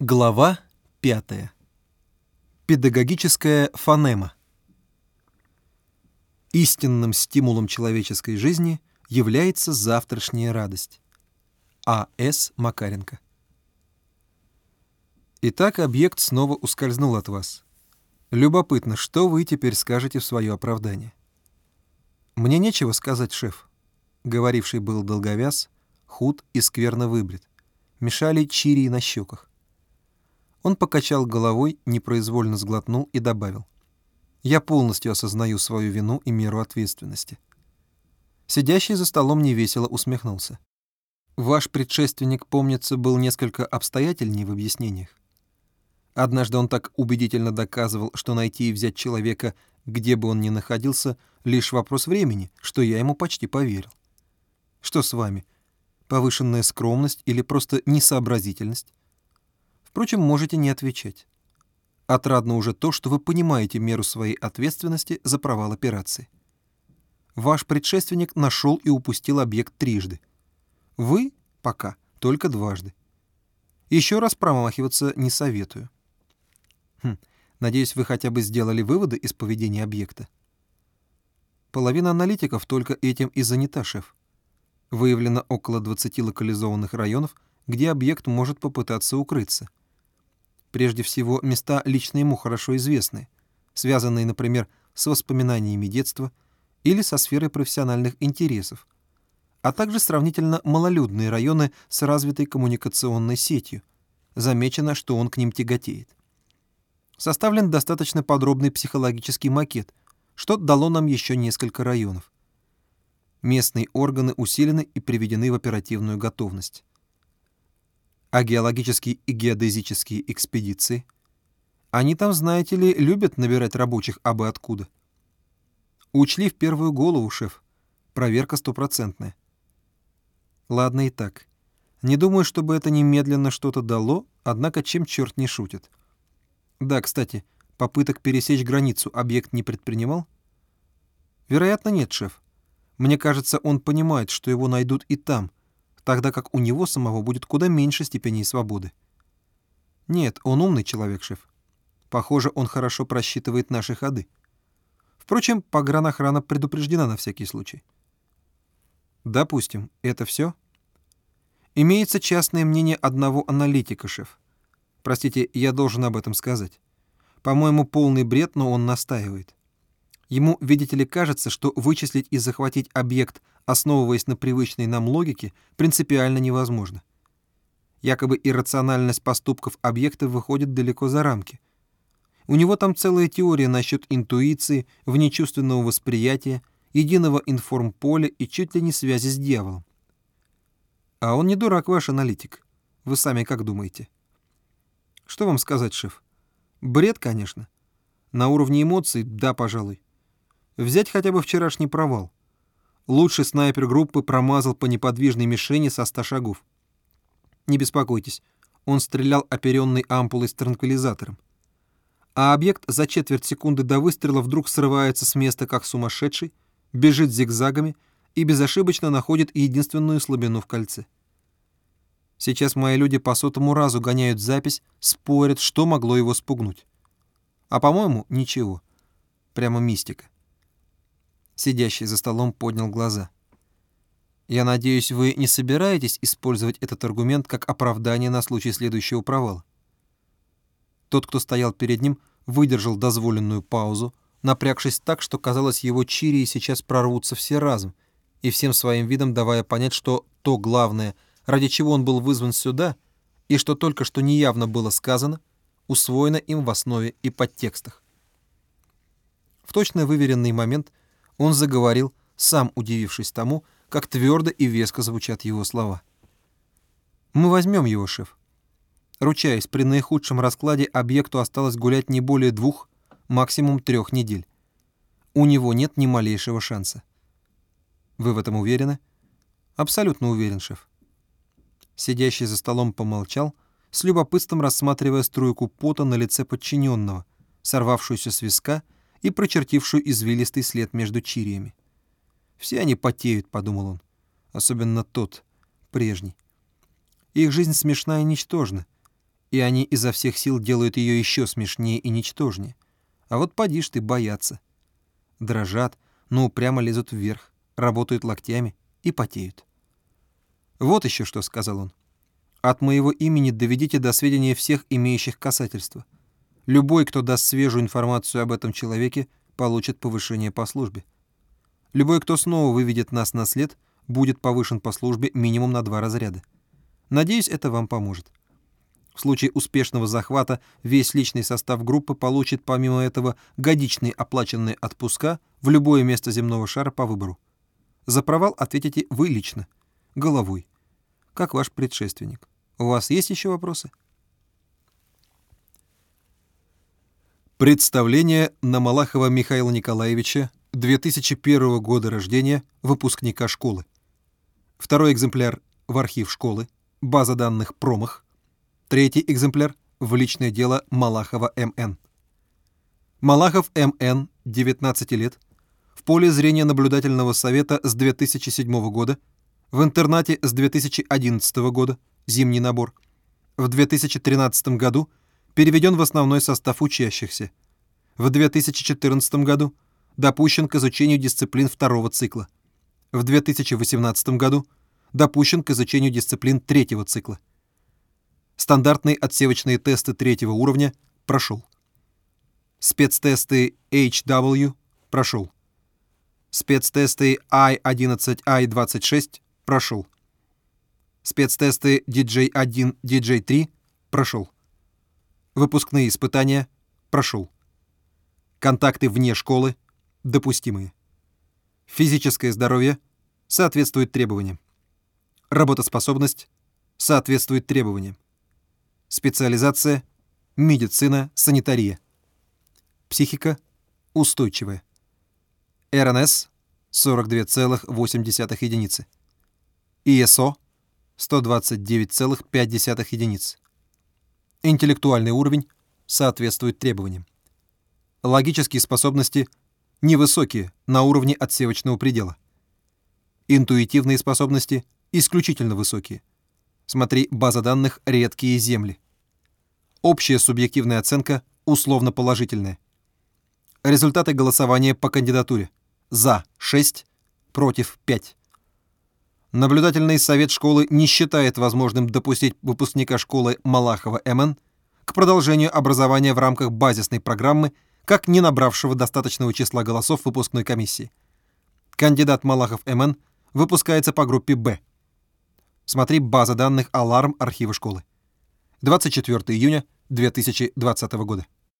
Глава 5. Педагогическая фонема. Истинным стимулом человеческой жизни является завтрашняя радость. А. С. Макаренко. Итак, объект снова ускользнул от вас. Любопытно, что вы теперь скажете в свое оправдание? Мне нечего сказать, шеф. Говоривший был долговяз, худ и скверно выбрит. Мешали чирии на щеках. Он покачал головой, непроизвольно сглотнул и добавил. «Я полностью осознаю свою вину и меру ответственности». Сидящий за столом невесело усмехнулся. «Ваш предшественник, помнится, был несколько обстоятельнее в объяснениях. Однажды он так убедительно доказывал, что найти и взять человека, где бы он ни находился, лишь вопрос времени, что я ему почти поверил. Что с вами? Повышенная скромность или просто несообразительность? Впрочем, можете не отвечать. Отрадно уже то, что вы понимаете меру своей ответственности за провал операции. Ваш предшественник нашел и упустил объект трижды. Вы пока только дважды. Еще раз промахиваться не советую. Хм, надеюсь, вы хотя бы сделали выводы из поведения объекта. Половина аналитиков только этим и занята, шеф. Выявлено около 20 локализованных районов, где объект может попытаться укрыться. Прежде всего, места лично ему хорошо известны, связанные, например, с воспоминаниями детства или со сферой профессиональных интересов, а также сравнительно малолюдные районы с развитой коммуникационной сетью. Замечено, что он к ним тяготеет. Составлен достаточно подробный психологический макет, что дало нам еще несколько районов. Местные органы усилены и приведены в оперативную готовность. А геологические и геодезические экспедиции? Они там, знаете ли, любят набирать рабочих абы откуда. Учли в первую голову, шеф. Проверка стопроцентная. Ладно и так. Не думаю, чтобы это немедленно что-то дало, однако чем черт не шутит. Да, кстати, попыток пересечь границу объект не предпринимал? Вероятно, нет, шеф. Мне кажется, он понимает, что его найдут и там, тогда как у него самого будет куда меньше степеней свободы. Нет, он умный человек, шеф. Похоже, он хорошо просчитывает наши ходы. Впрочем, погранохрана предупреждена на всякий случай. Допустим, это все? Имеется частное мнение одного аналитика, шеф. Простите, я должен об этом сказать. По-моему, полный бред, но он настаивает. Ему, видите ли, кажется, что вычислить и захватить объект, основываясь на привычной нам логике, принципиально невозможно. Якобы иррациональность поступков объекта выходит далеко за рамки. У него там целая теория насчет интуиции, внечувственного восприятия, единого информполя и чуть ли не связи с дьяволом. А он не дурак, ваш аналитик. Вы сами как думаете? Что вам сказать, шеф? Бред, конечно. На уровне эмоций, да, пожалуй. Взять хотя бы вчерашний провал. Лучший снайпер группы промазал по неподвижной мишени со ста шагов. Не беспокойтесь, он стрелял оперенной ампулой с транквилизатором. А объект за четверть секунды до выстрела вдруг срывается с места как сумасшедший, бежит зигзагами и безошибочно находит единственную слабину в кольце. Сейчас мои люди по сотому разу гоняют запись, спорят, что могло его спугнуть. А по-моему, ничего. Прямо мистика сидящий за столом, поднял глаза. «Я надеюсь, вы не собираетесь использовать этот аргумент как оправдание на случай следующего провала?» Тот, кто стоял перед ним, выдержал дозволенную паузу, напрягшись так, что казалось, его чирии сейчас прорвутся все разом, и всем своим видом давая понять, что то главное, ради чего он был вызван сюда, и что только что неявно было сказано, усвоено им в основе и подтекстах. В точно выверенный момент он заговорил, сам удивившись тому, как твердо и веско звучат его слова. «Мы возьмем его, шеф. Ручаясь, при наихудшем раскладе объекту осталось гулять не более двух, максимум трех недель. У него нет ни малейшего шанса. Вы в этом уверены? Абсолютно уверен, шеф. Сидящий за столом помолчал, с любопытством рассматривая струйку пота на лице подчиненного, сорвавшуюся с виска и прочертившую извилистый след между чириями. «Все они потеют», — подумал он. «Особенно тот, прежний. Их жизнь смешна и ничтожна. и они изо всех сил делают ее еще смешнее и ничтожнее. А вот поди ты боятся. Дрожат, но упрямо лезут вверх, работают локтями и потеют. «Вот еще что», — сказал он. «От моего имени доведите до сведения всех имеющих касательства. Любой, кто даст свежую информацию об этом человеке, получит повышение по службе. Любой, кто снова выведет нас на след, будет повышен по службе минимум на два разряда. Надеюсь, это вам поможет. В случае успешного захвата весь личный состав группы получит помимо этого годичные оплаченные отпуска в любое место земного шара по выбору. За провал ответите вы лично, головой, как ваш предшественник. У вас есть еще вопросы? Представление на Малахова Михаила Николаевича, 2001 года рождения, выпускника школы. Второй экземпляр в архив школы, база данных «Промах», Третий экземпляр в личное дело Малахова М.Н. Малахов М.Н., 19 лет, в поле зрения наблюдательного совета с 2007 года, в интернате с 2011 года, зимний набор, в 2013 году переведен в основной состав учащихся, в 2014 году допущен к изучению дисциплин второго цикла, в 2018 году допущен к изучению дисциплин третьего цикла. Стандартные отсевочные тесты третьего уровня прошел. Спецтесты HW прошел. Спецтесты I11, I26 прошел. Спецтесты DJ1, DJ3 прошел. Выпускные испытания прошел. Контакты вне школы допустимые. Физическое здоровье соответствует требованиям. Работоспособность соответствует требованиям. Специализация – медицина, санитария. Психика – устойчивая. РНС – 42,8 единицы. ИСО – 129,5 единиц. Интеллектуальный уровень соответствует требованиям. Логические способности невысокие, на уровне отсевочного предела. Интуитивные способности исключительно высокие – Смотри база данных «Редкие земли». Общая субъективная оценка условно положительная. Результаты голосования по кандидатуре. За – 6, против – 5. Наблюдательный совет школы не считает возможным допустить выпускника школы Малахова МН к продолжению образования в рамках базисной программы как не набравшего достаточного числа голосов выпускной комиссии. Кандидат Малахов МН выпускается по группе «Б». Смотри база данных «Аларм» архива школы. 24 июня 2020 года.